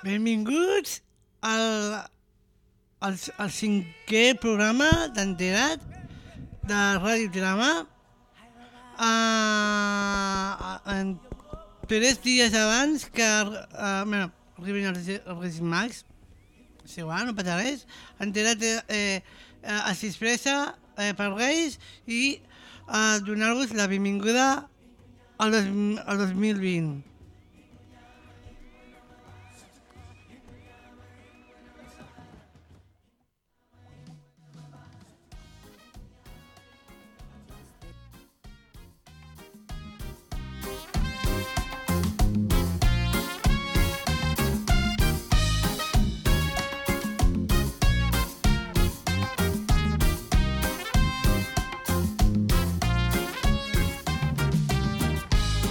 Benvinguts al, al, al cinquè programa d'Enterat de Ràdio Trama. Uh, en tres dies abans que uh, bueno, arribin els, els Mags, és igual, no passa res. Enterat eh, eh, es disfressa eh, per Reis i eh, donar-vos la benvinguda al, dos, al 2020.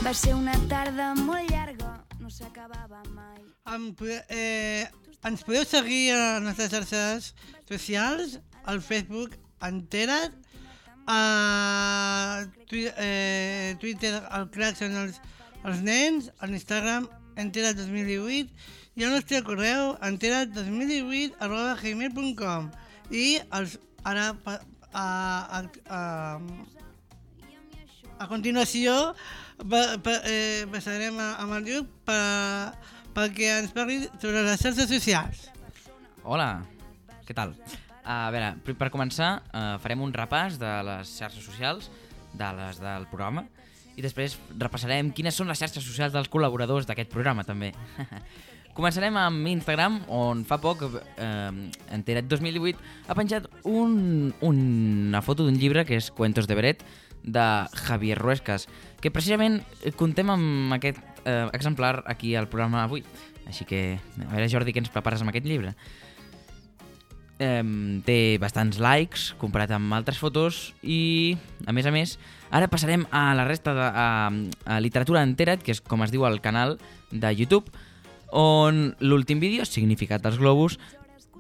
Va ser una tarda molt llarga, no s'acabava mai. Em, eh, ens podeu seguir a les nostres xarxes socials, al Facebook Entera't, a twi eh, Twitter el crack són els, els nens, a l'Instagram Entera't 2018 i el nostre correu entera't2018 arroba gmail.com i els, ara pa- a, a, a, a continuació pa, pa, eh, passarem amb el Lluc per, perquè ens parli sobre les xarxes socials. Hola, què tal? A veure, per, per començar, uh, farem un repàs de les xarxes socials, de les del programa, i després repassarem quines són les xarxes socials dels col·laboradors d'aquest programa, també. Començarem amb Instagram, on fa poc, eh, Entera't 2018, ha penjat un, una foto d'un llibre que és Cuentos de Beret, de Javier Ruescas, que precisament contem amb aquest eh, exemplar aquí al programa avui. Així que, a veure, Jordi, què ens prepares amb aquest llibre? eh, té bastants likes comparat amb altres fotos i, a més a més, ara passarem a la resta de a, a literatura entera't, que és com es diu el canal de YouTube, on l'últim vídeo, Significat dels globus,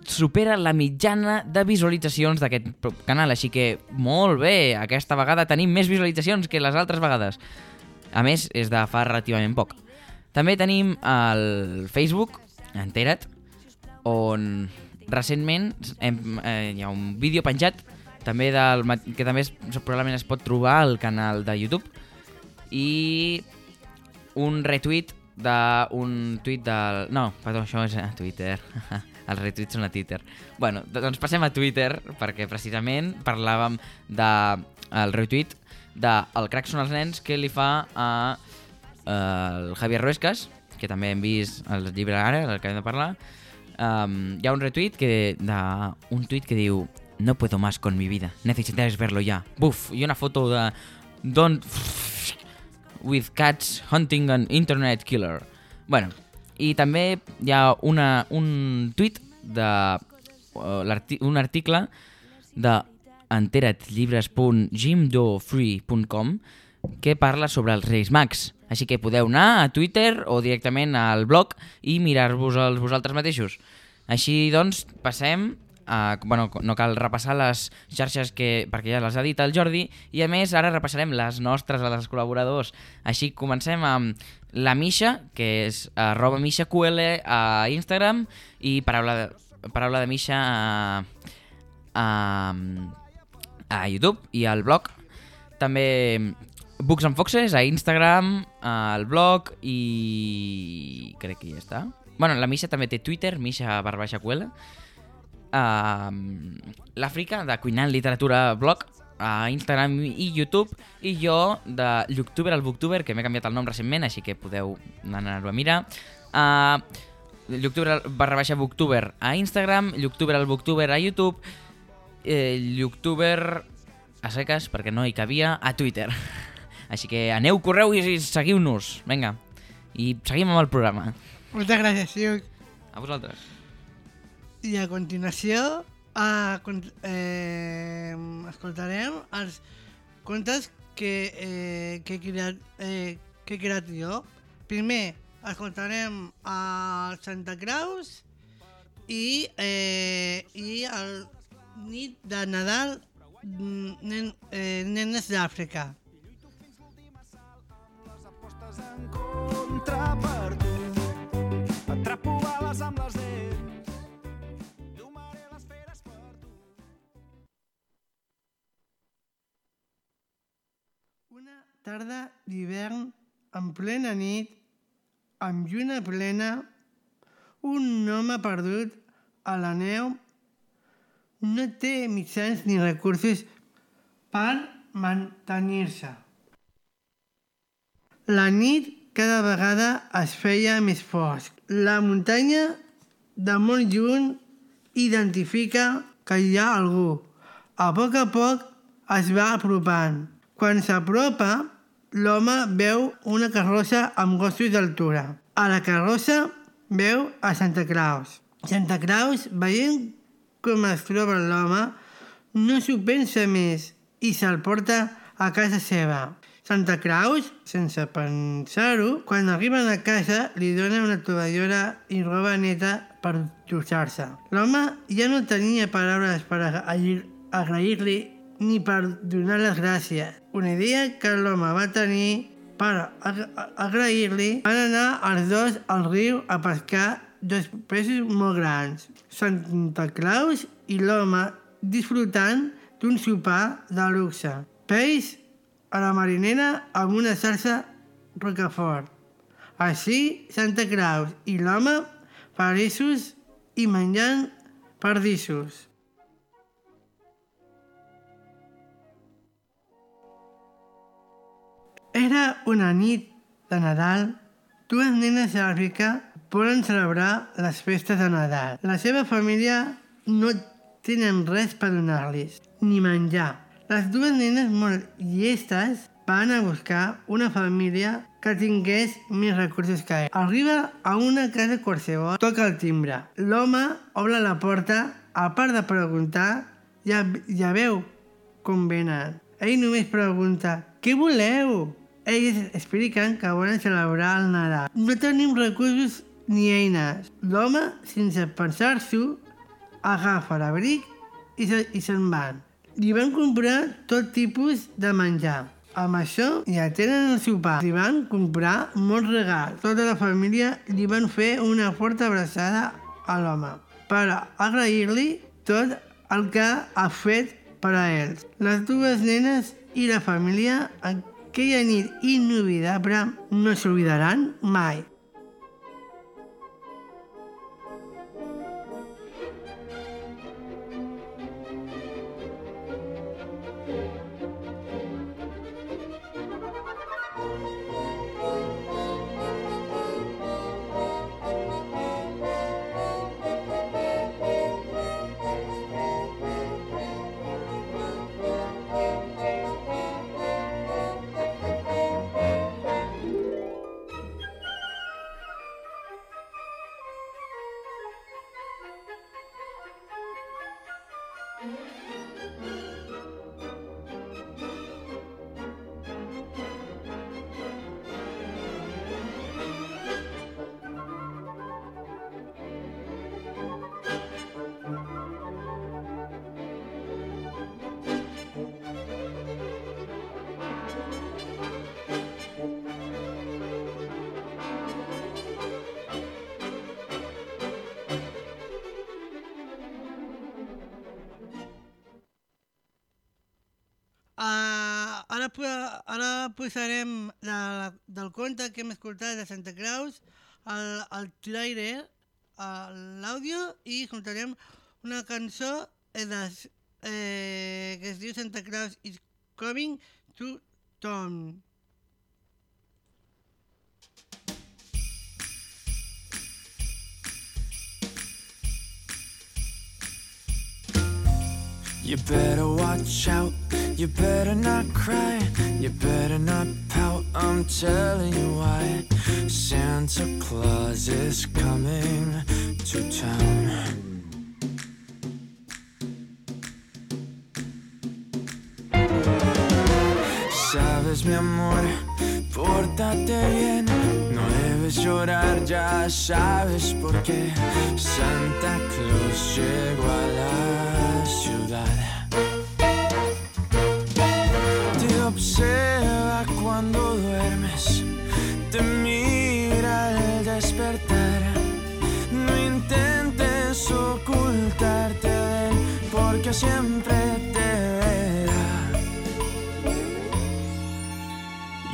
supera la mitjana de visualitzacions d'aquest canal, així que molt bé, aquesta vegada tenim més visualitzacions que les altres vegades. A més, és de fa relativament poc. També tenim el Facebook, Entera't, on recentment hem, eh, hi ha un vídeo penjat també del, que també es, probablement es pot trobar al canal de YouTube i un retweet d'un tuit del... No, perdó, això és a Twitter. Els retuits són a Twitter. Bueno, doncs passem a Twitter perquè precisament parlàvem de el retweet de El crack són els nens que li fa a eh, el Javier Ruescas, que també hem vist el llibre ara, el que hem de parlar, um, hi ha un retweet que, de, un tuit que diu No puedo más con mi vida, necesitáis verlo ya. Buf, i una foto de Don't with cats hunting an internet killer. Bueno, i també hi ha una, un tuit de uh, l'arti- un article de enteratlibres.jimdofree.com que parla sobre els Reis Mags. Així que podeu anar a Twitter o directament al blog i mirar-vos els vosaltres mateixos. Així doncs, passem a, bueno, no cal repassar les xarxes que, perquè ja les ha dit el Jordi i a més ara repassarem les nostres, les dels col·laboradors. Així comencem amb la Misha, que és arroba MishaQL a Instagram i paraula de, paraula de Misha a, a, a YouTube i al blog. També Books and Foxes a Instagram, al blog i crec que ja està. Bueno, la Misha també té Twitter, Misha baixa Cuela. Uh, L'Àfrica, de Cuinant Literatura Blog, a Instagram i YouTube, i jo, de Lluctuber al Booktuber, que m'he canviat el nom recentment, així que podeu anar-ho a mirar. Uh, Lluctuber barra baixa Booktuber a Instagram, Lluctuber al Booktuber a YouTube, eh, Lluctuber a seques, perquè no hi cabia, a Twitter. Així que aneu, correu i seguiu-nos. Vinga. I seguim amb el programa. Moltes gràcies, Lluc. A vosaltres. I a continuació con- eh, escoltarem els contes que, eh, que, he creat, eh, que he creat jo. Primer escoltarem a Santa Claus i, eh, i el nit de Nadal mm, nen, eh, nenes d'Àfrica. en contra per tu. Tarda d'hivern, en plena nit, amb lluna plena, un home perdut a la neu no té mitjans ni recursos per mantenir-se. La nit cada vegada es feia més fosc. La muntanya de molt lluny identifica que hi ha algú. A poc a poc es va apropant. Quan s'apropa, l'home veu una carrossa amb gossos d'altura. A la carrossa veu a Santa Claus. Santa Claus, veient com es troba l'home, no s'ho pensa més i se'l porta a casa seva. Santa Claus, sense pensar-ho, quan arriben a casa li dona una tovallora i roba neta per dutxar-se. L'home ja no tenia paraules per agrair-li ni per donar les gràcies. Una idea que l'home va tenir per agrair-li van anar els dos al riu a pescar dos peixos molt grans. Santa Claus i l'home disfrutant d'un sopar de luxe. Peix a la marinera amb una salsa rocafort. Així, Santa Claus i l'home feliços i menjant pardissos. Era una nit de Nadal. Dues nenes a l'Àfrica volen celebrar les festes de Nadal. La seva família no tenen res per donar-los, ni menjar, les dues nenes molt llestes van a buscar una família que tingués més recursos que ell. Arriba a una casa qualsevol, toca el timbre. L'home obre la porta, a part de preguntar, ja, ja veu com venen. Ell només pregunta, què voleu? Ells expliquen que volen celebrar el Nadal. No tenim recursos ni eines. L'home, sense pensar-s'ho, agafa l'abric i se'n se van. Li van comprar tot tipus de menjar. Amb això ja tenen el sopar. Li van comprar molts regals. Tota la família li van fer una forta abraçada a l'home per agrair-li tot el que ha fet per a ells. Les dues nenes i la família aquella nit inovidable no s'oblidaran mai. Ara, posarem de, del conte que hem escoltat de Santa Claus el, el trailer, l'àudio i escoltarem una cançó eh, de, eh, que es diu Santa Claus is coming to town. You better watch out, you better not cry, you better not pout, I'm telling you why. Santa Claus is coming to town. Sabes, mi amor, pórtate bien, llorar, ya sabes por qué. Santa Claus llegó a la ciudad. Te observa cuando duermes, te mira al despertar. No intentes ocultarte de él, porque siempre te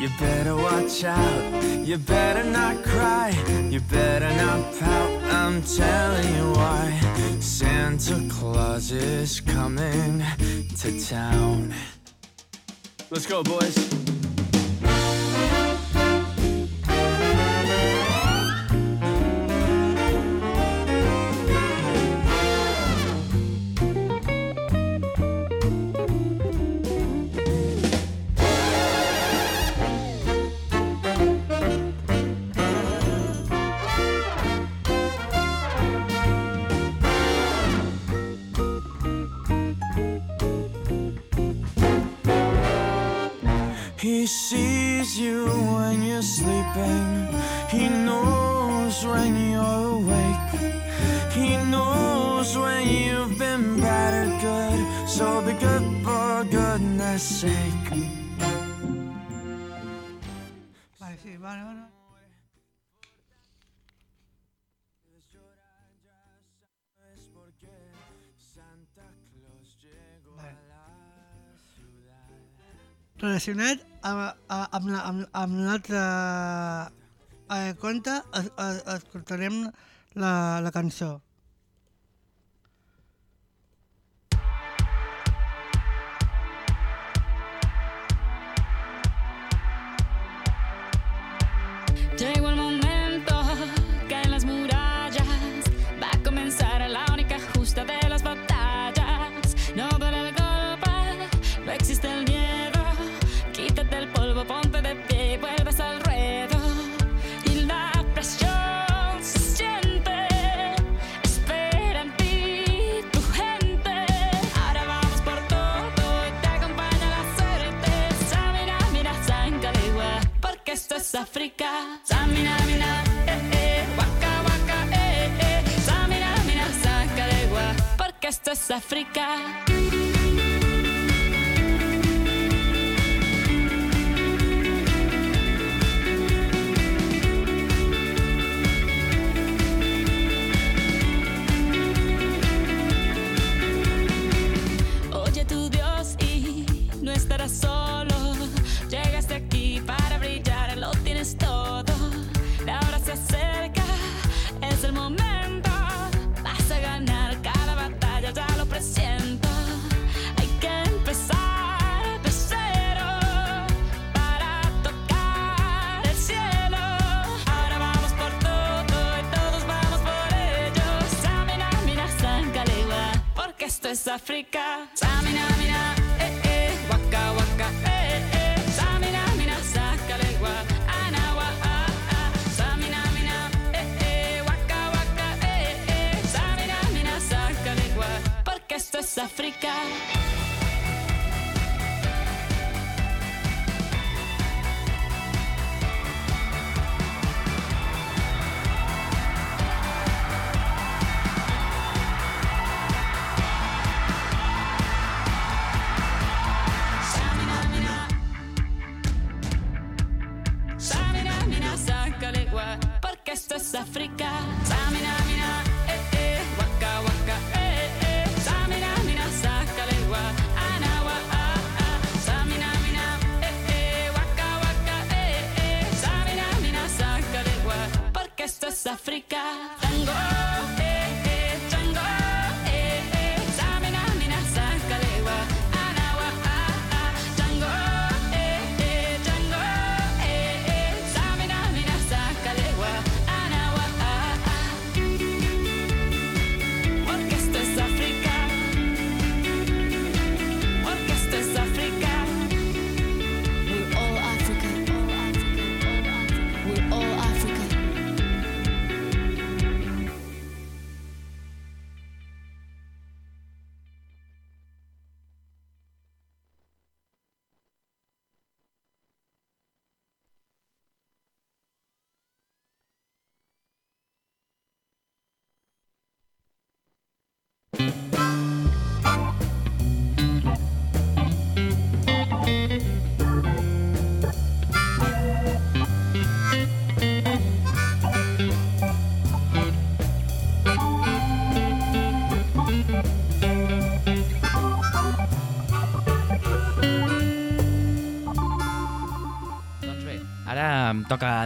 You better watch out, you better not cry, you better not pout, I'm telling you why. Santa Claus is coming to town. Let's go, boys. relacionat amb, amb, amb, amb l'altre eh, conte, es, es, escoltarem la, la cançó. África. Samina, mina, eh, eh, waka, waka, eh, eh. Samina, mina, saca de Porque esto es África. es África.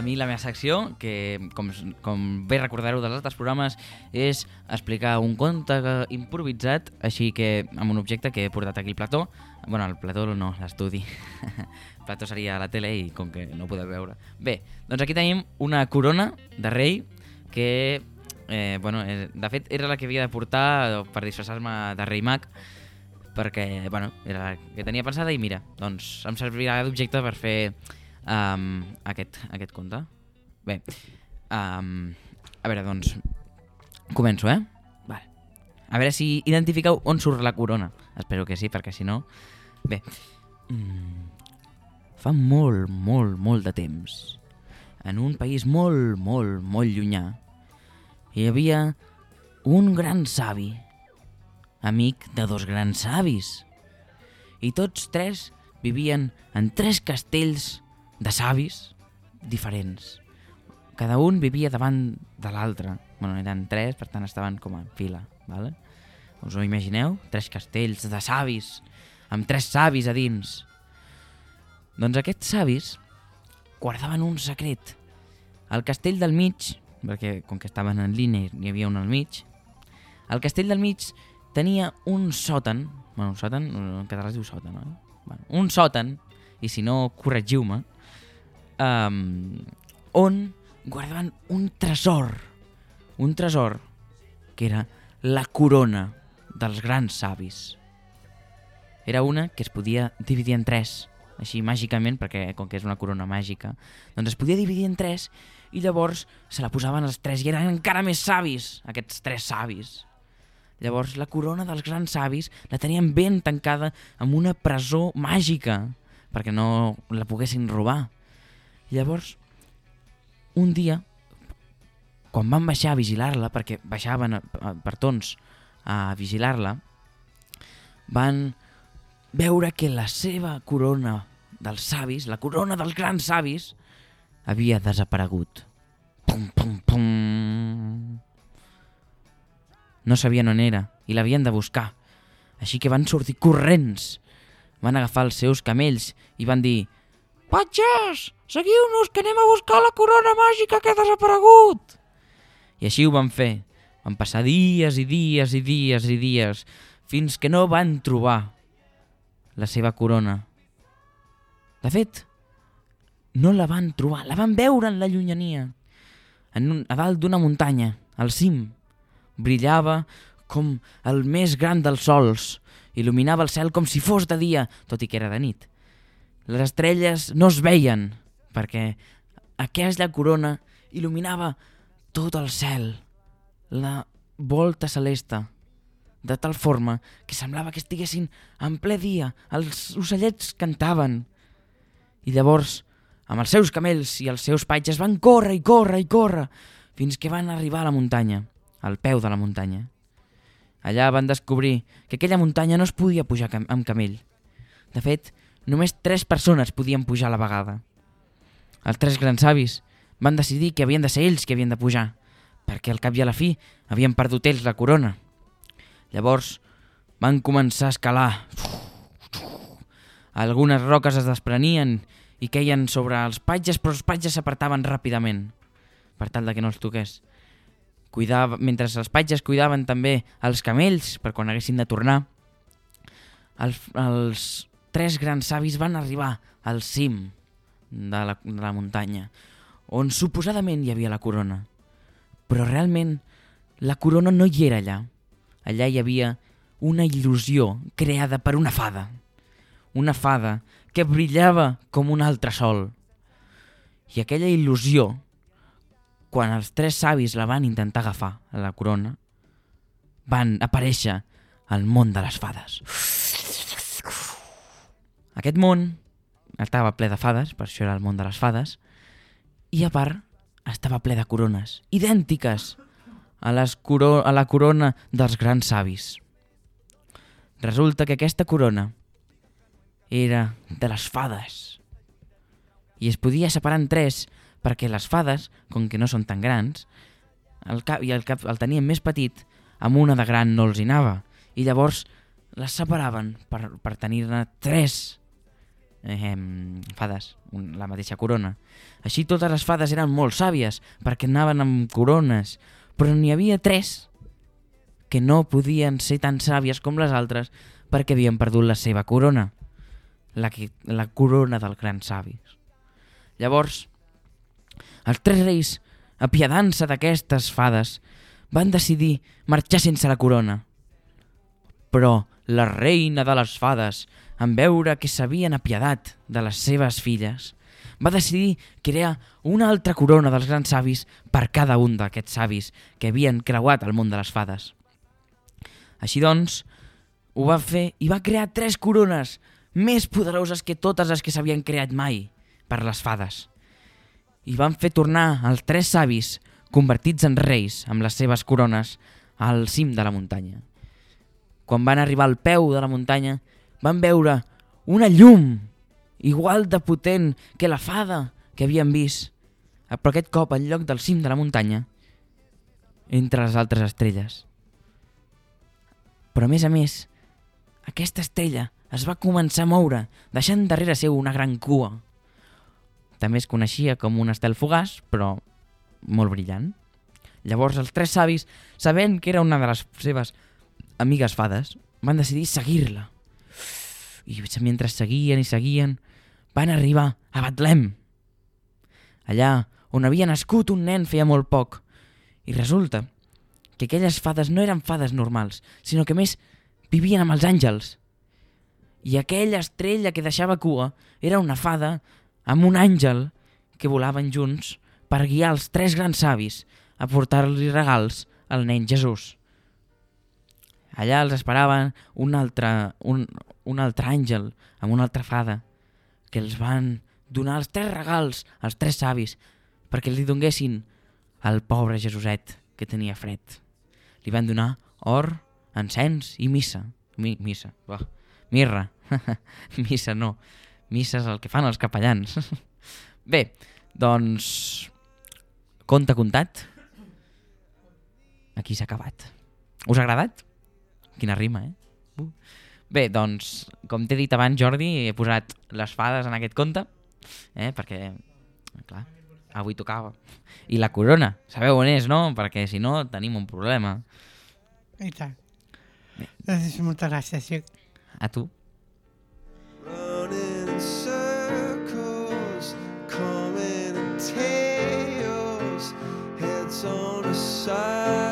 A mi la meva secció, que com, com bé recordareu dels altres programes, és explicar un conte improvisat, així que amb un objecte que he portat aquí el plató. bueno, el plató no, l'estudi. el plató seria la tele i com que no ho podeu veure. Bé, doncs aquí tenim una corona de rei que, eh, bueno, eh, de fet era la que havia de portar per disfressar-me de rei mag, perquè, bueno, era la que tenia pensada i mira, doncs em servirà d'objecte per fer um, aquest, aquest conte. Bé, um, a veure, doncs, començo, eh? Vale. A veure si identifiqueu on surt la corona. Espero que sí, perquè si no... Bé, mm, fa molt, molt, molt de temps, en un país molt, molt, molt llunyà, hi havia un gran savi, amic de dos grans savis. I tots tres vivien en tres castells de savis diferents. Cada un vivia davant de l'altre. Bueno, eren tres, per tant estaven com en fila. Vale? Us ho imagineu? Tres castells de savis, amb tres savis a dins. Doncs aquests savis guardaven un secret. El castell del mig, perquè com que estaven en línia n'hi havia un al mig, el castell del mig tenia un sòtan, bueno, un sòtan, en català es diu sòtan, no? Bueno, un sòtan, i si no, corregiu-me, um, on guardaven un tresor, un tresor que era la corona dels grans savis. Era una que es podia dividir en tres, així màgicament, perquè com que és una corona màgica, doncs es podia dividir en tres i llavors se la posaven els tres i eren encara més savis, aquests tres savis. Llavors la corona dels grans savis la tenien ben tancada amb una presó màgica perquè no la poguessin robar. Llavors, un dia, quan van baixar a vigilar-la, perquè baixaven a, a, per tons a vigilar-la, van veure que la seva corona dels savis, la corona dels grans savis, havia desaparegut. Pum, pum, pum. No sabien on era i l'havien de buscar. Així que van sortir corrents. Van agafar els seus camells i van dir «Patges, seguiu-nos que anem a buscar la corona màgica que ha desaparegut!» I així ho van fer. Van passar dies i dies i dies i dies fins que no van trobar la seva corona. De fet, no la van trobar, la van veure en la llunyania, en un, a dalt d'una muntanya, al cim. Brillava com el més gran dels sols, il·luminava el cel com si fos de dia, tot i que era de nit. Les estrelles no es veien, perquè aquesta corona il·luminava tot el cel, la volta celeste, de tal forma que semblava que estiguessin en ple dia, els ocellets cantaven. I llavors, amb els seus camells i els seus patges van córrer i córrer i córrer fins que van arribar a la muntanya, al peu de la muntanya. Allà van descobrir que aquella muntanya no es podia pujar cam amb camell. De fet, només tres persones podien pujar a la vegada. Els tres grans savis van decidir que havien de ser ells que havien de pujar, perquè al cap i a la fi havien perdut ells la corona. Llavors van començar a escalar. Algunes roques es desprenien i queien sobre els patges, però els patges s'apartaven ràpidament, per tal de que no els toqués. Cuidava, mentre els patges cuidaven també els camells per quan haguessin de tornar, els, els tres grans savis van arribar al cim de la, de la muntanya, on suposadament hi havia la corona. Però realment la corona no hi era allà. Allà hi havia una il·lusió creada per una fada. Una fada que brillava com un altre sol. I aquella il·lusió, quan els tres savis la van intentar agafar, la corona, van aparèixer al món de les fades. Aquest món estava ple de fades, per això era el món de les fades, i a part estava ple de corones, idèntiques a, les coro a la corona dels grans savis. Resulta que aquesta corona era de les fades i es podia separar en tres perquè les fades, com que no són tan grans, el cap, i el cap el tenien més petit, amb una de gran no els hi anava. I llavors les separaven per, per tenir-ne tres eh, fades, un, la mateixa corona. Així totes les fades eren molt sàvies, perquè anaven amb corones, però n'hi havia tres que no podien ser tan sàvies com les altres perquè havien perdut la seva corona, la, que, la corona dels grans savis. Llavors, els tres reis, apiadant-se d'aquestes fades, van decidir marxar sense la corona. Però la reina de les fades, en veure que s'havien apiadat de les seves filles, va decidir crear una altra corona dels grans savis per cada un d'aquests savis que havien creuat el món de les fades. Així doncs, ho va fer i va crear tres corones més poderoses que totes les que s'havien creat mai per les fades. I van fer tornar els tres savis convertits en reis amb les seves corones al cim de la muntanya. Quan van arribar al peu de la muntanya, van veure una llum igual de potent que la fada que havien vist, però aquest cop en lloc del cim de la muntanya, entre les altres estrelles. Però a més a més, aquesta estrella es va començar a moure, deixant darrere seu una gran cua. També es coneixia com un estel fugaç, però molt brillant. Llavors els tres savis, sabent que era una de les seves amigues fades, van decidir seguir-la. I mentre seguien i seguien, van arribar a Betlem. Allà on havia nascut un nen feia molt poc. I resulta que aquelles fades no eren fades normals, sinó que més vivien amb els àngels. I aquella estrella que deixava cua era una fada amb un àngel que volaven junts per guiar els tres grans savis a portar-li regals al nen Jesús. Allà els esperaven un altre, un, un altre àngel amb una altra fada que els van donar els tres regals als tres savis perquè li donguessin al pobre Jesuset que tenia fred. Li van donar or, encens i missa. Mi, missa, oh, mirra. missa no. Missa és el que fan els capellans. Bé, doncs... Conte contat. Aquí s'ha acabat. Us ha agradat? Quina rima, eh? Uh. Bé, doncs, com t'he dit abans, Jordi, he posat les fades en aquest conte, eh? perquè, clar, avui tocava. I la corona, sabeu on és, no? Perquè si no tenim un problema. I tant. Doncs moltes gràcies, Lluc. A tu. Running in circles, coming in tails, heads on a sides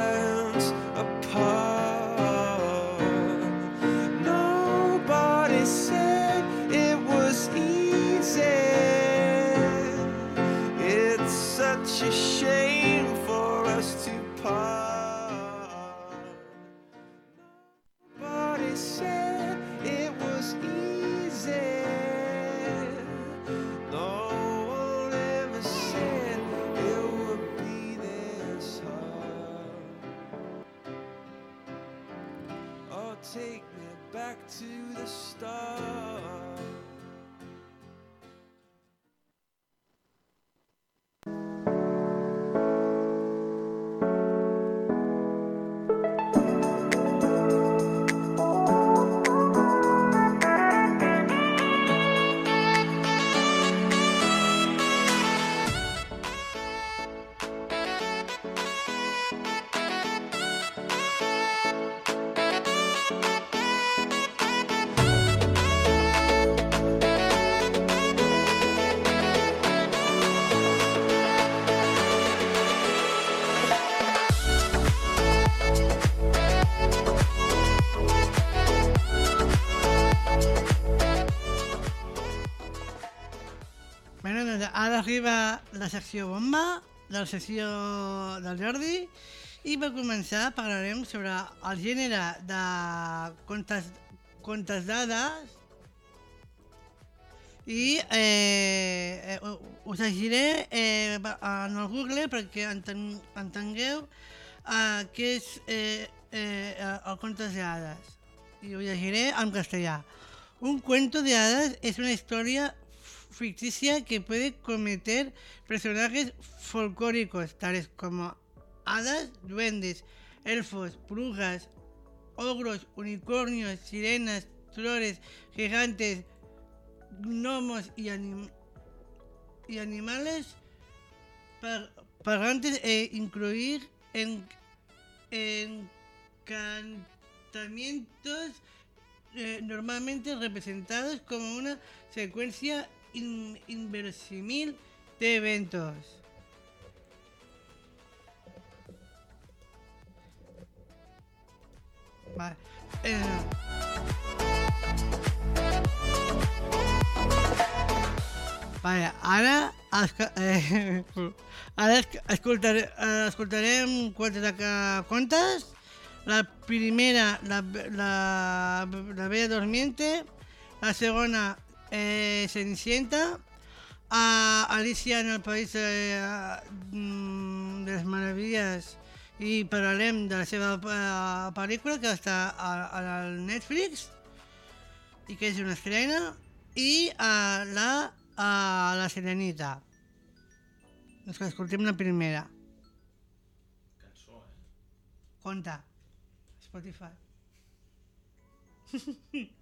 la secció bomba de la secció del Jordi i per començar parlarem sobre el gènere de contes, contes dades i eh, eh, us llegiré eh, en el Google perquè enten, entengueu eh, què és eh, eh, el contes de i ho llegiré en castellà. Un cuento de hadas es una historia ficticia que puede cometer personajes folclóricos tales como hadas, duendes, elfos, brujas, ogros, unicornios, sirenas, flores, gigantes, gnomos y, anim- y animales par- parlantes e incluir en, encantamientos eh, normalmente representados como una secuencia in- inverosímil de eventos. Vale. eh, Vale, ara, eh, ara esc- escoltare, eh, escoltarem quatre de contes. La primera, la, la, la Bella Dormiente. La segona, eh, Cenicienta. A Alicia en el País de, mm, de les Meravilles i parlarem de la seva eh, pel·lícula que està a, a Netflix i que és una estrena i a la, a la Serenita. Doncs que escoltem la primera. Cançó, eh? Conta. Spotify.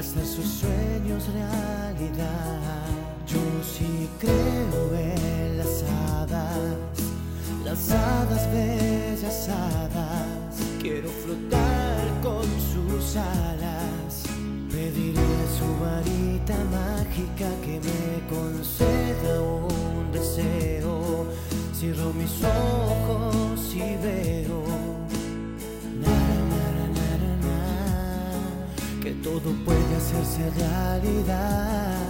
hacer sus sueños realidad. Yo sí creo en las hadas, las hadas bellas hadas. Quiero flotar con sus alas. Pediré a su varita mágica que me conceda un deseo. Cierro mis ojos y veo que todo puede hace realidad.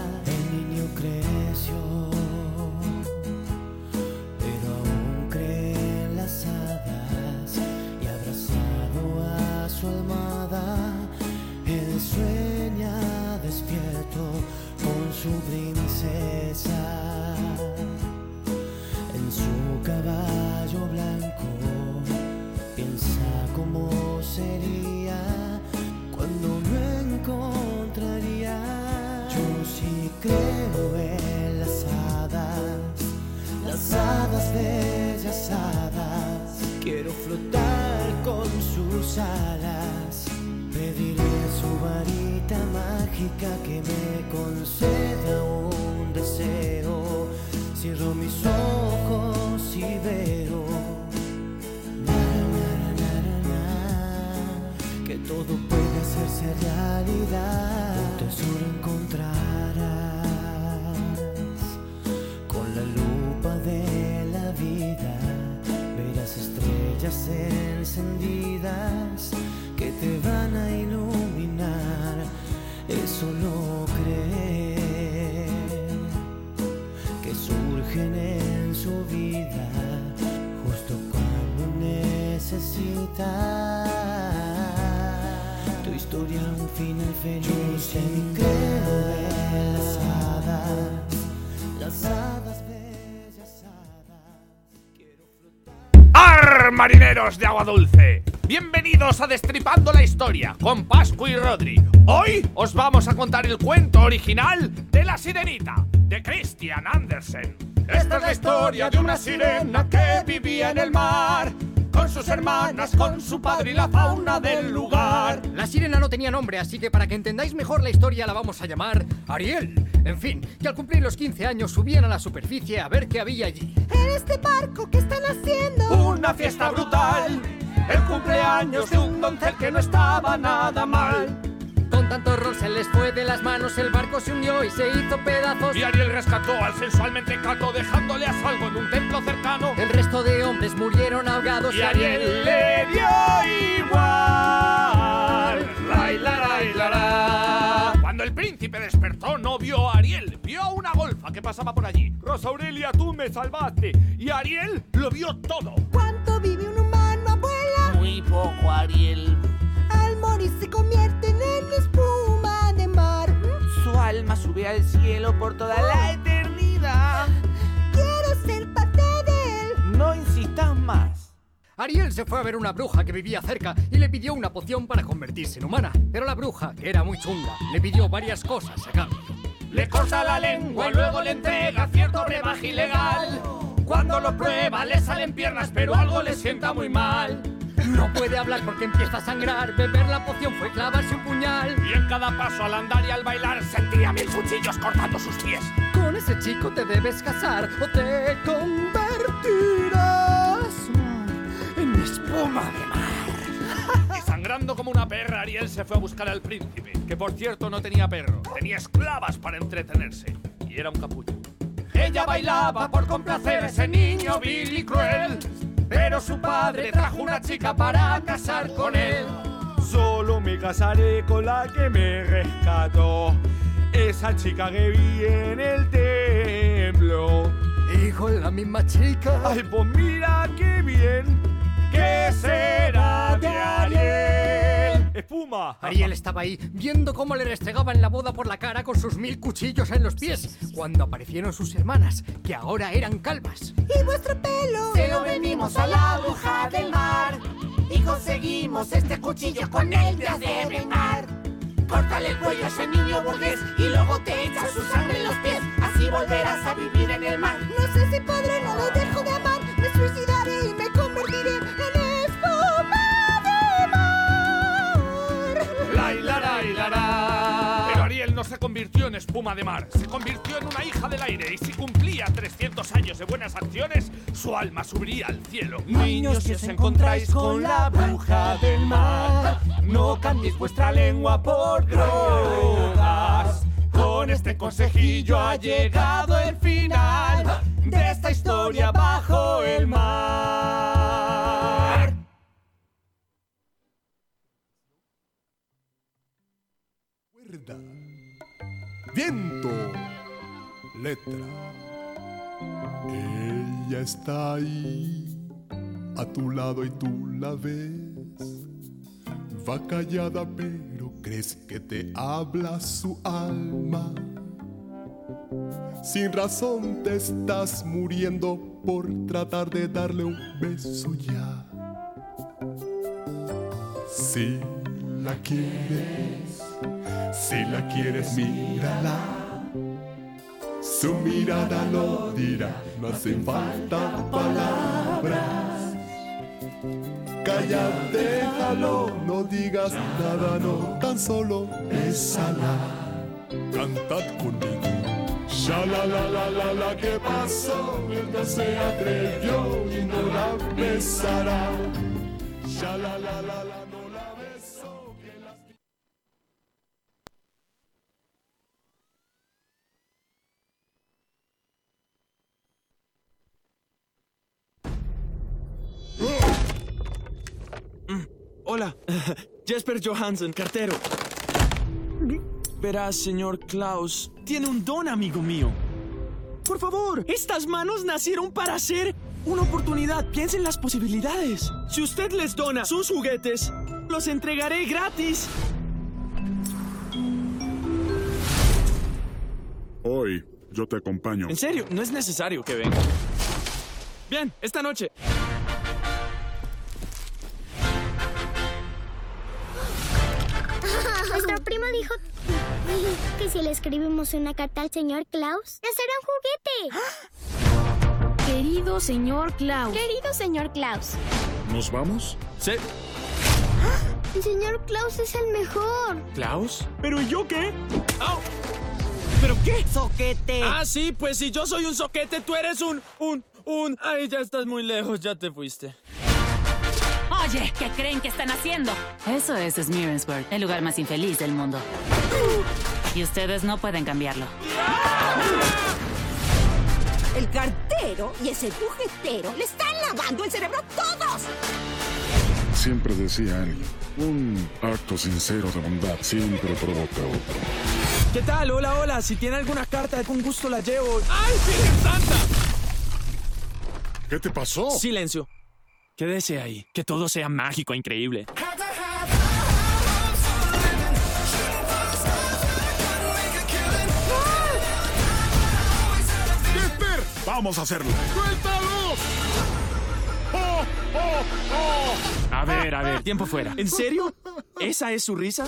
¡Ar, marineros de agua dulce! Bienvenidos a Destripando la Historia con Pascu y Rodri. Hoy os vamos a contar el cuento original de La Sirenita, de Christian Andersen. Esta es la historia de una sirena que vivía en el mar, con sus hermanas, con su padre y la fauna del lugar. La sirena no tenía nombre, así que para que entendáis mejor la historia la vamos a llamar Ariel. En fin, que al cumplir los 15 años subían a la superficie a ver qué había allí. En este barco que están haciendo. Una fiesta brutal, el cumpleaños de un doncel que no estaba nada mal. Con tanto rol se les fue de las manos, el barco se hundió y se hizo pedazos. Y Ariel rescató al sensualmente Cato dejándole a salvo en un templo cercano. El resto de hombres murieron ahogados Y Ariel le dio igual. La, la, la, la, la. Cuando el príncipe despertó, no vio a Ariel, vio a una golfa que pasaba por allí. Rosa Aurelia, tú me salvaste. Y Ariel lo vio todo. ¿Cuánto vive un humano, abuela? Muy poco, Ariel. Al morir se convierten en espuma de mar. Su alma sube al cielo por toda la Ariel se fue a ver una bruja que vivía cerca y le pidió una poción para convertirse en humana. Pero la bruja, que era muy chunga, le pidió varias cosas a cambio. Le corta la lengua y luego le entrega cierto brebaje ilegal. Cuando lo prueba le salen piernas, pero algo le sienta muy mal. No puede hablar porque empieza a sangrar. Beber la poción fue clavarse un puñal. Y en cada paso al andar y al bailar sentía mil cuchillos cortando sus pies. Con ese chico te debes casar o te convertirás en espuma de mar. Y sangrando como una perra, Ariel se fue a buscar al príncipe, que por cierto no tenía perro, tenía esclavas para entretenerse. Y era un capullo. Ella bailaba por complacer a ese niño vil y cruel. Pero su padre trajo una chica para casar con él. Solo me casaré con la que me rescató. Esa chica que vi en el templo. Hijo, la misma chica. Ay, pues mira qué bien. ¿Qué será de Ariel? Espuma. Ariel estaba ahí, viendo cómo le restregaban la boda por la cara con sus mil cuchillos en los pies, cuando aparecieron sus hermanas, que ahora eran calvas. Y vuestro pelo. Se lo venimos a la bruja del mar y conseguimos este cuchillo con el de de mar. Córtale el cuello a ese niño burgués y luego te echas su sangre en los pies. Así volverás a vivir en el mar. No sé si podré, no lo dejo de amar. Convirtió en espuma de mar, se convirtió en una hija del aire y si cumplía 300 años de buenas acciones, su alma subiría al cielo. Niños, si os encontráis con la bruja del mar, no cambiéis vuestra lengua por drogas. Con este consejillo ha llegado el final de esta historia bajo el mar. Viento, letra. Ella está ahí, a tu lado y tú la ves. Va callada pero crees que te habla su alma. Sin razón te estás muriendo por tratar de darle un beso ya. Si la quieres, si la quieres, mírala. Su mirada lo dirá, no hacen falta palabras. Calla, déjalo, no digas nada, no, tan solo bésala. Cantad conmigo. Sha la la la la la, ¿qué pasó? Él no se atrevió y no la besará. Sha la la la la, Hola, Jesper Johansen, cartero. Verás, señor Klaus, tiene un don, amigo mío. Por favor, estas manos nacieron para ser una oportunidad. Piensa en las posibilidades. Si usted les dona sus juguetes, los entregaré gratis. Hoy yo te acompaño. En serio, no es necesario que venga. Bien, esta noche. Escribimos una carta al señor Klaus, ¡ya será un juguete! Querido señor Klaus. Querido señor Klaus, ¿Nos vamos? Sí. el señor Klaus es el mejor. ¿Klaus? ¿Pero ¿y yo qué? ¡Au! ¿Pero qué? Soquete. Ah, sí, pues si yo soy un soquete, tú eres un, un, un... Ay, ya estás muy lejos, ya te fuiste. Oye, ¿qué creen que están haciendo? Eso es Smearensburg, el lugar más infeliz del mundo. Y ustedes no pueden cambiarlo. El cartero y ese bujetero le están lavando el cerebro a todos. Siempre decía alguien, un acto sincero de bondad siempre provoca otro. ¿Qué tal? Hola, hola. Si tiene alguna carta, con gusto la llevo. ¡Ay, Virgen Santa! ¿Qué te pasó? Silencio. Quédese ahí. Que todo sea mágico e increíble. ¡Vamos a hacerlo! ¡Suéltalos! ¡Oh, oh, oh! A ver, a ver, tiempo fuera. ¿En serio? ¿Esa es su risa?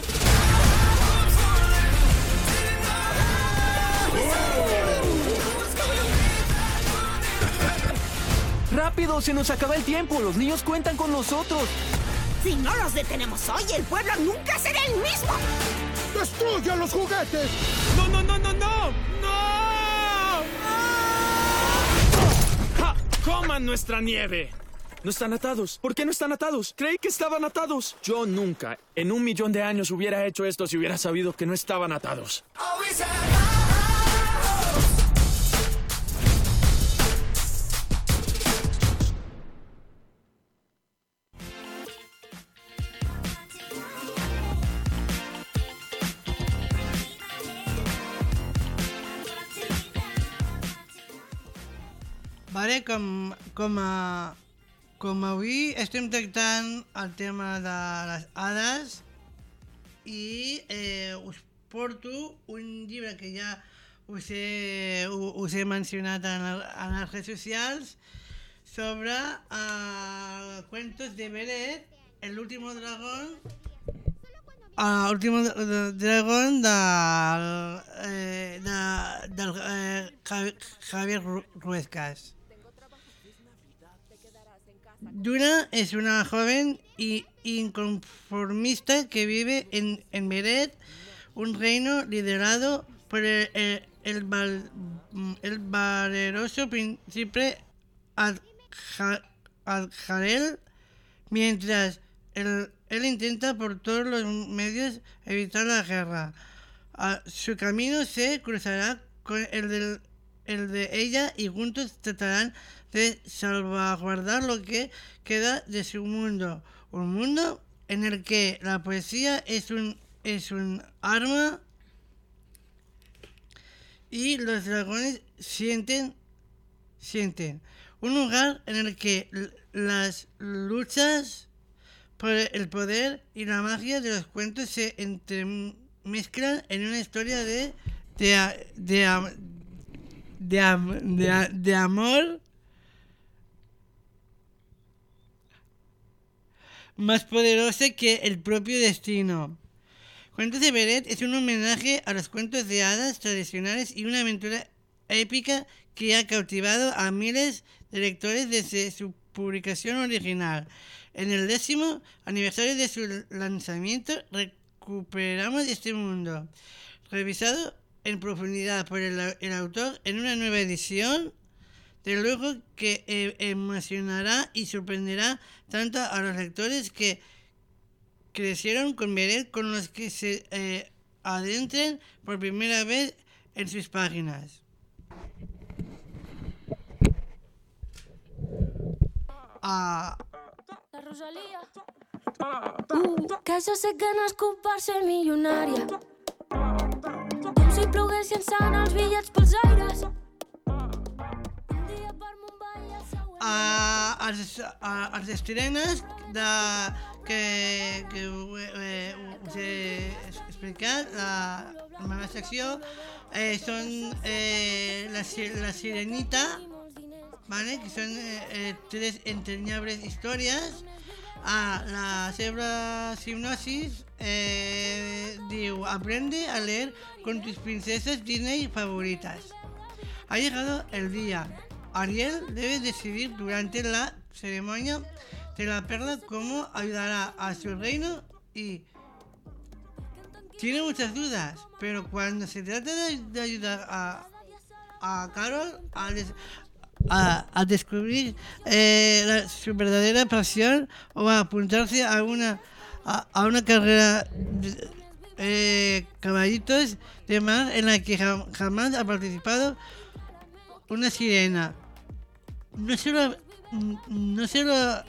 ¡Rápido! ¡Se nos acaba el tiempo! ¡Los niños cuentan con nosotros! Si no los detenemos hoy, el pueblo nunca será el mismo. ¡Destruyan los juguetes! ¡No, no, no, no, no! ¡No! ¡Coman nuestra nieve! No están atados. ¿Por qué no están atados? Creí que estaban atados. Yo nunca, en un millón de años, hubiera hecho esto si hubiera sabido que no estaban atados. Vale, com, com, a, com avui estem tractant el tema de les hades i eh, us porto un llibre que ja us he, us he mencionat en, el, en les redes socials sobre uh, cuentos de Beret, el último dragón último d- d- dragón del, eh, de, del eh, Javi- Javier Ru- Ruescas. Duna es una joven y inconformista que vive en, en Meret, un reino liderado por el, el, el, val- el valeroso príncipe Adja- Adjarel, mientras él, él intenta por todos los medios evitar la guerra. Su camino se cruzará con el, del- el de ella y juntos tratarán de salvaguardar lo que queda de su mundo. Un mundo en el que la poesía es un, es un arma y los dragones sienten, sienten. Un lugar en el que las luchas por el poder y la magia de los cuentos se entremezclan en una historia de de, de, de, de amor más poderosa que el propio destino. Cuentos de Beret es un homenaje a los cuentos de hadas tradicionales y una aventura épica que ha cautivado a miles de lectores desde su publicación original. En el décimo aniversario de su lanzamiento recuperamos este mundo, revisado en profundidad por el, el autor en una nueva edición de luego que eh, emocionará y sorprenderá tanto a los lectores que crecieron con Beret con los que se eh, adentren por primera vez en sus páginas. Ah, La Rosalía. Uh, que que nascut per ser milionària. Com si ploguessin sant els bitllets pels aires. A, els, a, els estrenes de, que, que eh, us he explicat la, la meva secció eh, són eh, la, la Sirenita ¿vale? que son eh, tres entrañables historias. Ah, la seva hipnosis eh, diu, aprende a leer con tus princesas Disney favoritas. Ha llegado el día. Ariel debe decidir durante la ceremonia de la perla cómo ayudará a su reino y tiene muchas dudas, pero cuando se trata de, ayudar a, Carol a, des- a, a descubrir eh, su verdadera pasión o a apuntarse a una, a, una carrera de- eh, Caballitos de Mar en la que jam- jamás ha participado una sirena. No se lo, no se lo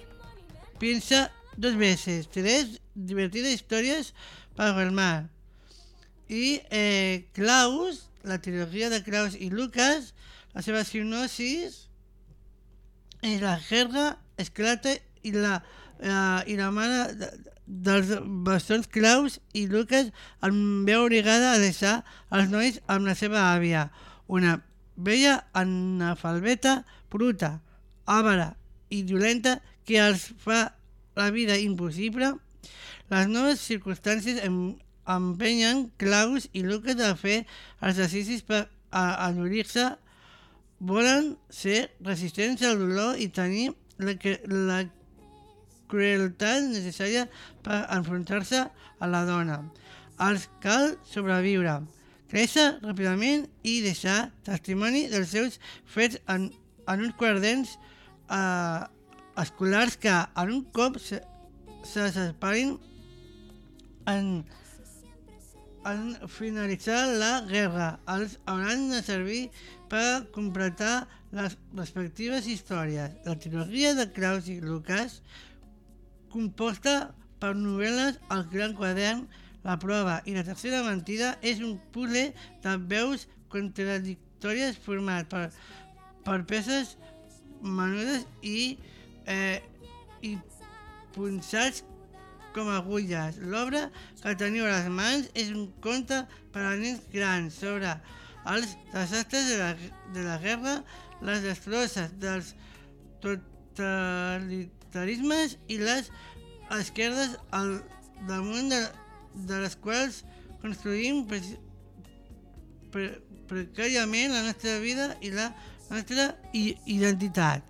piensa dos veces. Tres divertidas historias el mar. Y eh, Klaus, la trilogía de Klaus y Lucas, la seva sinopsis és la jerga, esclata i la, la, i la mare de, dels bastons Klaus i Lucas el veu obligada a deixar els nois amb la seva àvia, una vella analfabeta bruta, àvara i violenta que els fa la vida impossible. Les noves circumstàncies em, empenyen Klaus i Lucas a fer exercicis per a- endurir-se volen ser resistents al dolor i tenir la, la crueltat necessària per enfrontar-se a la dona. Els cal sobreviure, créixer ràpidament i deixar testimoni dels seus fets en, en uns quadrants eh, escolars que en un cop se, se separin en, en finalitzar la guerra. Els hauran de servir per completar les respectives històries. La trilogia de Klaus i Lucas, composta per novel·les El Gran Quadern, La Prova i La Tercera Mentida, és un puzzle de veus contradictòries format per, per peces menudes i, eh, i punxats com agulles. L'obra que teniu a les mans és un conte per a nens grans sobre els desastres de la, de la guerra, les destrosses dels totalitarismes i les esquerdes al damunt de, de les quals construïm pre, pre, precàriament la nostra vida i la i, identitat.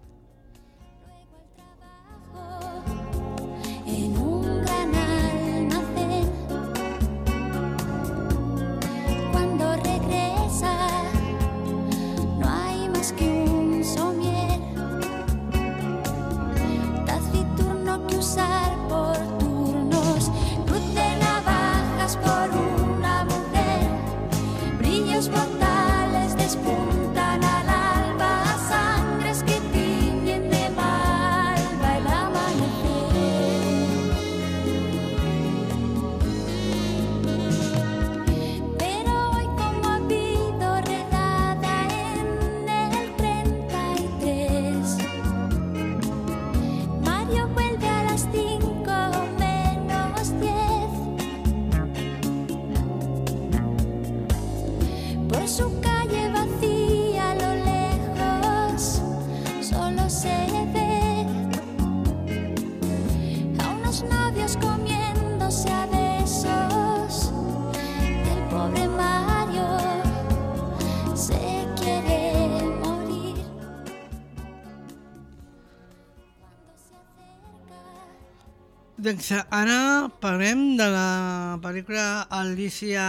Doncs ara parlem de la pel·lícula Alicia...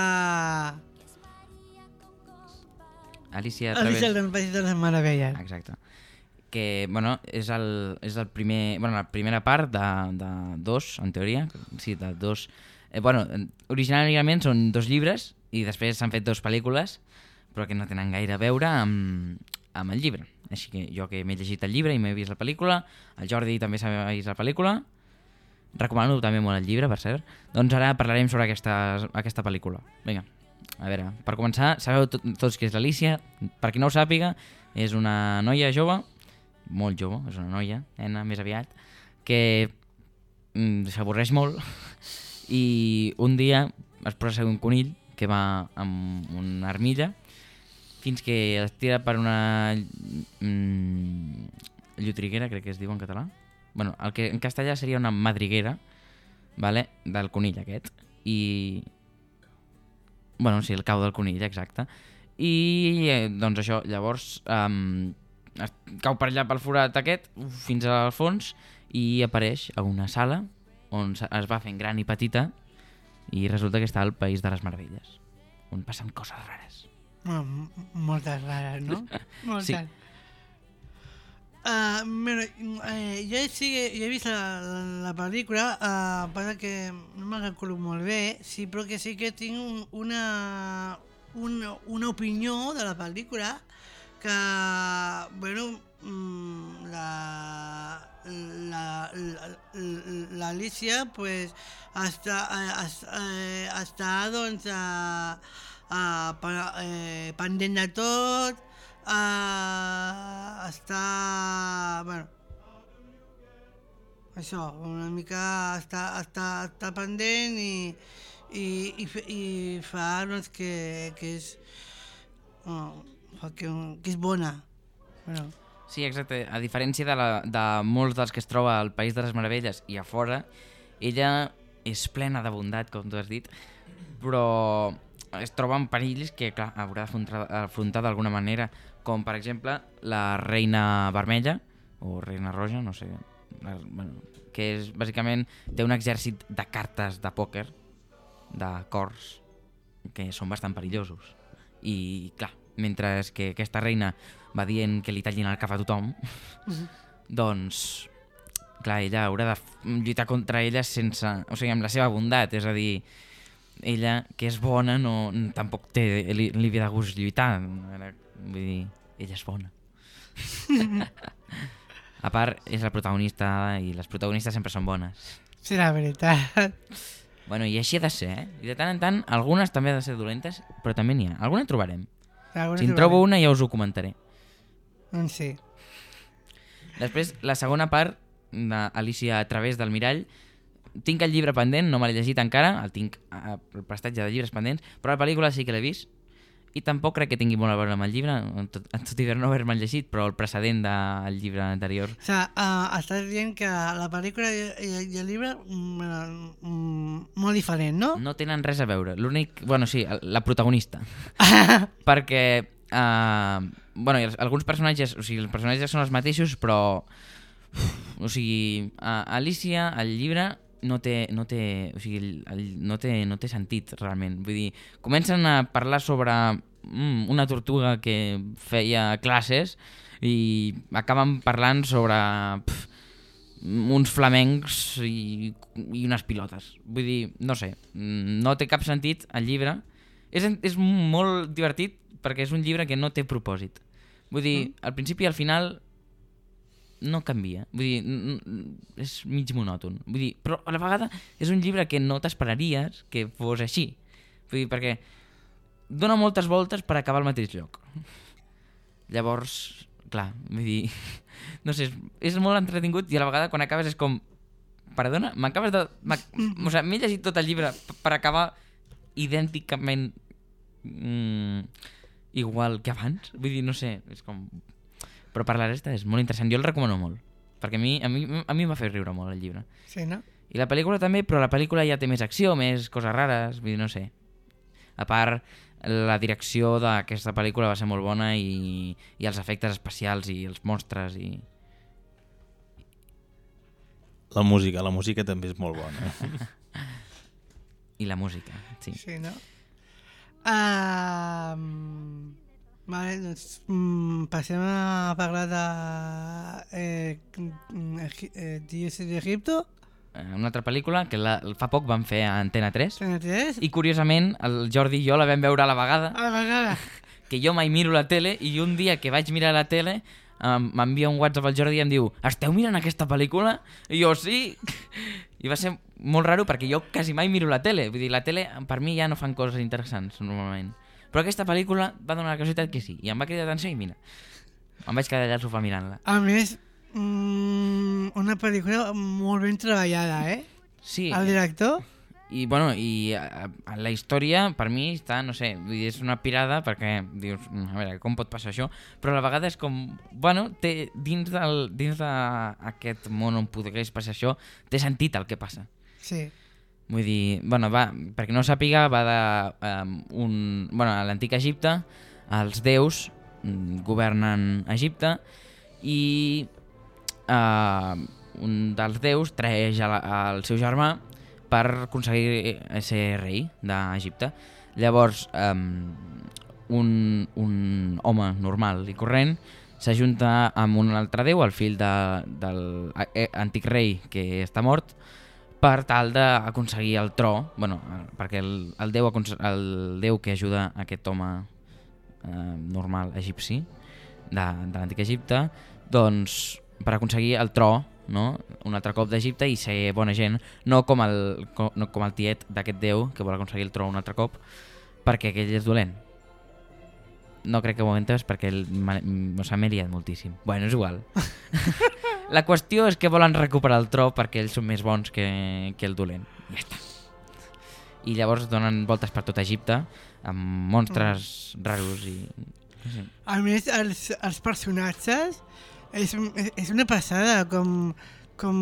Alicia a Alicia través... del País de les Meravelles. Exacte. Que, bueno, és el, és el primer... Bueno, la primera part de, de dos, en teoria. Sí, de dos... Eh, bueno, originàriament són dos llibres i després s'han fet dos pel·lícules, però que no tenen gaire a veure amb, amb el llibre. Així que jo que m'he llegit el llibre i m'he vist la pel·lícula, el Jordi també s'ha vist la pel·lícula, recomano també molt el llibre, per cert. Doncs ara parlarem sobre aquesta, aquesta pel·lícula. Vinga, a veure, per començar, sabeu to tots qui és l'Alicia? Per qui no ho sàpiga, és una noia jove, molt jove, és una noia, nena, més aviat, que mm, s'avorreix molt i un dia es posa a un conill que va amb una armilla fins que es tira per una mm, llotriguera, crec que es diu en català. Bueno, el que en castellà seria una madriguera, vale? del conill aquest. I... Bueno, sí, el cau del conill, exacte. I, eh, doncs això, llavors, um, cau per allà pel forat aquest, fins al fons, i apareix a una sala on es va fent gran i petita i resulta que està al País de les Meravelles, on passen coses rares. Mm, moltes rares, no? Moltes. Sí. Uh, mira, eh, jo, sí, jo he vist la, la, la pel·lícula, uh, passa que no me'n recordo molt bé, sí, però que sí que tinc un- una, una, una opinió de la pel·lícula que, bueno, mm, la la- la- l'Alicia pues, està, eh, es- eh, està doncs, a, a, pa- eh, pendent de tot, a, està... Bueno, això, una mica està, està, està pendent i, i, i, i fa doncs, que, que és... Oh, fa que, que és bona. Bueno, Sí, exacte. A diferència de, la, de molts dels que es troba al País de les Meravelles i a fora, ella és plena de bondat, com tu has dit, però es troba en perills que, clar, haurà d'afrontar afrontar d'alguna manera, com per exemple la reina vermella, o reina roja, no sé, la, bueno, que és, bàsicament té un exèrcit de cartes de pòquer, de cors, que són bastant perillosos. I, clar, mentre que aquesta reina va dient que li tallin el cap a tothom, Mhm. doncs, clar, ella haurà de lluitar contra ella sense... O sigui, amb la seva bondat, és a dir, ella, que és bona, no, tampoc té, li, li ve de gust lluitar. Vull dir, ella és bona. a part, és la protagonista i les protagonistes sempre són bones. sí, la veritat. Bueno, i així ha de ser, eh? I de tant en tant, algunes també han de ser dolentes, però també n'hi ha. Alguna en trobarem. Alguna si en trobarem. trobo una ja us ho comentaré. Doncs sí. Després, la segona part d'Alicia a través del mirall, tinc el llibre pendent, no me l'he llegit encara, el tinc a- el prestatge de llibres pendents, però la pel·lícula sí que l'he vist, i tampoc crec que tingui molt a veure amb el llibre, tot, tot i no haver-me'l llegit, però el precedent del llibre anterior. O sigui, uh, estàs dient que la pel·lícula i, i, i el llibre mm, mm, molt diferent, no? No tenen res a veure. L'únic... Bueno, sí, la protagonista. Perquè... Uh, bueno, els, alguns personatges... O sigui, els personatges són els mateixos, però... uf, o sigui, uh, Alicia, el llibre, no té, no té, o sigui, el, el, no, té, no té sentit, realment. Vull dir, comencen a parlar sobre mm, una tortuga que feia classes i acaben parlant sobre... Pf, uns flamencs i, i unes pilotes. Vull dir, no sé, mm, no té cap sentit el llibre. És, és molt divertit perquè és un llibre que no té propòsit. Vull dir, Mm. al principi i al final no canvia. Vull dir, és mig monòton. Vull dir, però a la vegada és un llibre que no t'esperaries que fos així. Vull dir, perquè dona moltes voltes per acabar al mateix lloc. Llavors, clar, vull dir, no sé, és, és molt entretingut i a la vegada quan acabes és com, perdona, m'acabes de... O sigui, m'he llegit tot el llibre per acabar idènticament mm, igual que abans. Vull dir, no sé, és com... Però per la resta és molt interessant, jo el recomano molt. Perquè a mi a mi, a mi m'ha fet riure molt el llibre. Sí, no? I la pel·lícula també, però la pel·lícula ja té més acció, més coses rares, vull dir, no sé. A part, la direcció d'aquesta pel·lícula va ser molt bona i, i els efectes especials i els monstres i... La música, la música també és molt bona. I la música, sí. Sí, no? Uh, vale, doncs mm, passem a parlar de eh, eh, Dios d'Egipto. Eh, Una altra pel·lícula que la, fa poc van fer a Antena 3. Antena 3? I curiosament, el Jordi i jo la vam veure a la vegada. A la vegada. Que jo mai miro la tele i un dia que vaig mirar la tele m'envia un WhatsApp al Jordi i em diu esteu mirant aquesta pel·lícula? I jo sí. I va ser molt raro perquè jo quasi mai miro la tele. Vull dir, la tele per mi ja no fan coses interessants normalment. Però aquesta pel·lícula va donar la casualitat que sí. I em va cridar l'atenció i mira, em vaig quedar allà al sofà mirant-la. A més, mm, una pel·lícula molt ben treballada, eh? Sí. El director? I, bueno, i a, a, la història, per mi, està, no sé, és una pirada perquè dius, "Mm, a veure, com pot passar això? Però a la vegada és com, bueno, té, dins del, dins d'aquest món on podria passar això, té sentit el que passa. Sí. Vull dir, bueno, va, perquè no sàpiga, va de um, un... Bueno, a l'antic Egipte, els déus mm, governen Egipte i uh, un dels déus traeix al seu germà per aconseguir ser rei d'Egipte. Llavors, um, un, un home normal i corrent s'ajunta amb un altre déu, el fill de, del eh, antic rei que està mort, per tal d'aconseguir el tro, bueno, eh, perquè el, el, déu, el déu que ajuda aquest home eh, normal egipci de, de l'antic Egipte, doncs per aconseguir el tro, no? un altre cop d'Egipte i ser bona gent, no com el, co- no com el tiet d'aquest déu que vol aconseguir el tro un altre cop, perquè aquell és dolent. No crec que ho entès perquè el, m'ha- o sigui, m'he liat moltíssim. Bueno, és igual. La qüestió és que volen recuperar el tro perquè ells són més bons que, que el dolent. Ja està. I llavors donen voltes per tot Egipte amb monstres raros i... Sí. A més, els, els personatges és, és- una passada com, com,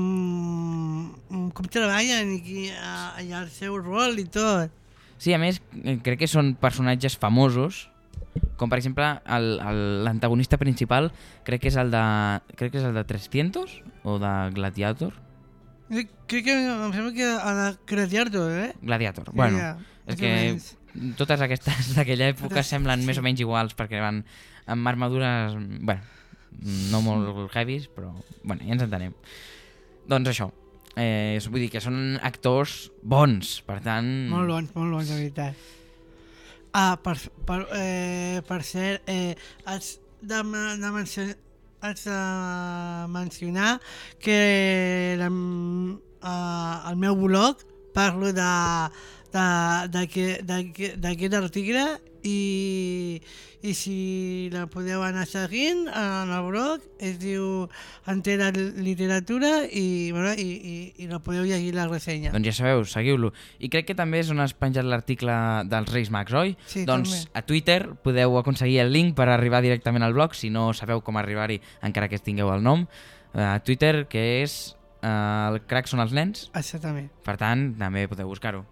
com treballen i, a, i el seu rol i tot. Sí, a més, crec que són personatges famosos, com per exemple el- el- l'antagonista principal, crec que és el de crec que és el de 300 o de Gladiator. Crec que em sembla que a la Gladiator, eh? Gladiator. Bueno, ja, és que menys. totes aquestes d'aquella època semblen sí. més o menys iguals perquè van amb armadures, bueno, no molt heavies, però bueno, ja ens entenem. Doncs això, eh, vull dir que són actors bons, per tant... Molt bons, molt bons, de veritat. Ah, per, per, eh, per cert, eh, has de, de mencionar, has de mencionar que la, eh, el meu blog parlo de d'aquest article i, i si la podeu anar seguint en el blog es diu Entera Literatura i, bueno, i, i, i la podeu llegir la ressenya. Doncs ja sabeu, seguiu-lo. I crec que també és on has penjat l'article dels Reis Mags, oi? Sí, doncs també. a Twitter podeu aconseguir el link per arribar directament al blog, si no sabeu com arribar-hi encara que tingueu el nom. Eh, A Twitter, que és eh, el crack són els nens. Exactament. Per tant, també podeu buscar-ho.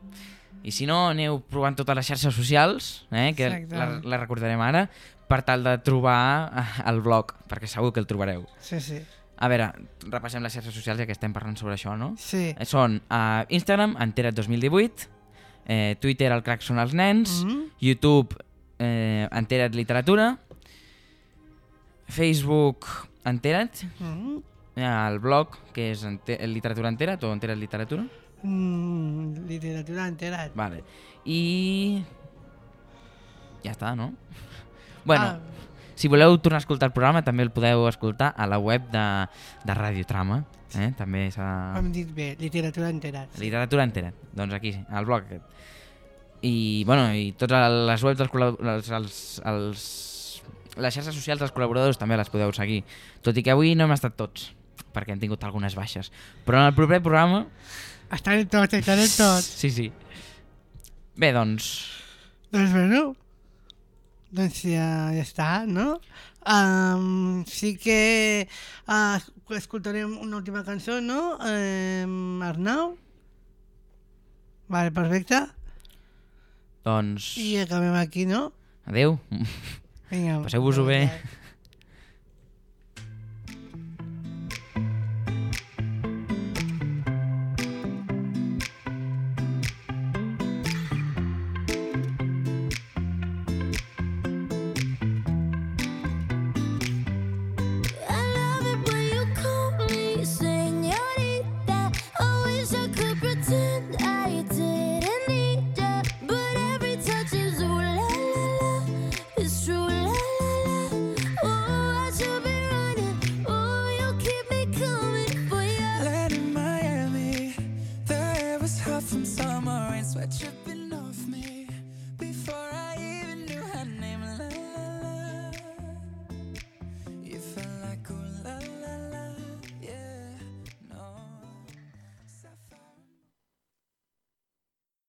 I si no, aneu provant totes les xarxes socials, eh, que la, la recordarem ara, per tal de trobar eh, el blog, perquè segur que el trobareu. Sí, sí. A veure, repassem les xarxes socials ja que estem parlant sobre això, no? Sí. Eh, Són a Instagram, Entera't 2018, eh, Twitter, el crack són els nens, Mhm. YouTube, eh, Entera't literatura, Facebook, Entera't, Mhm. el blog, que és ente literatura Entera't o Entera't literatura. Mm, literatura entera. Vale. I... Ja està, no? Bueno, Ah. si voleu tornar a escoltar el programa també el podeu escoltar a la web de, de Radio Trama. Eh? També s'ha... Hem dit bé, literatura entera. Literatura entera. Doncs aquí, al blog aquest. I, bueno, i totes les webs dels col·laboradors, els, els, les xarxes socials dels col·laboradors també les podeu seguir. Tot i que avui no hem estat tots, perquè hem tingut algunes baixes. Però en el proper programa... Estan tots, estan tots. Sí, sí. Bé, doncs... Doncs bueno, doncs ja, ja està, no? Um, sí que uh, escoltarem una última cançó, no? Um, Arnau? Vale, perfecte. Doncs... I acabem aquí, no? Adeu. Vinga. Passeu-vos-ho bé. Vinga.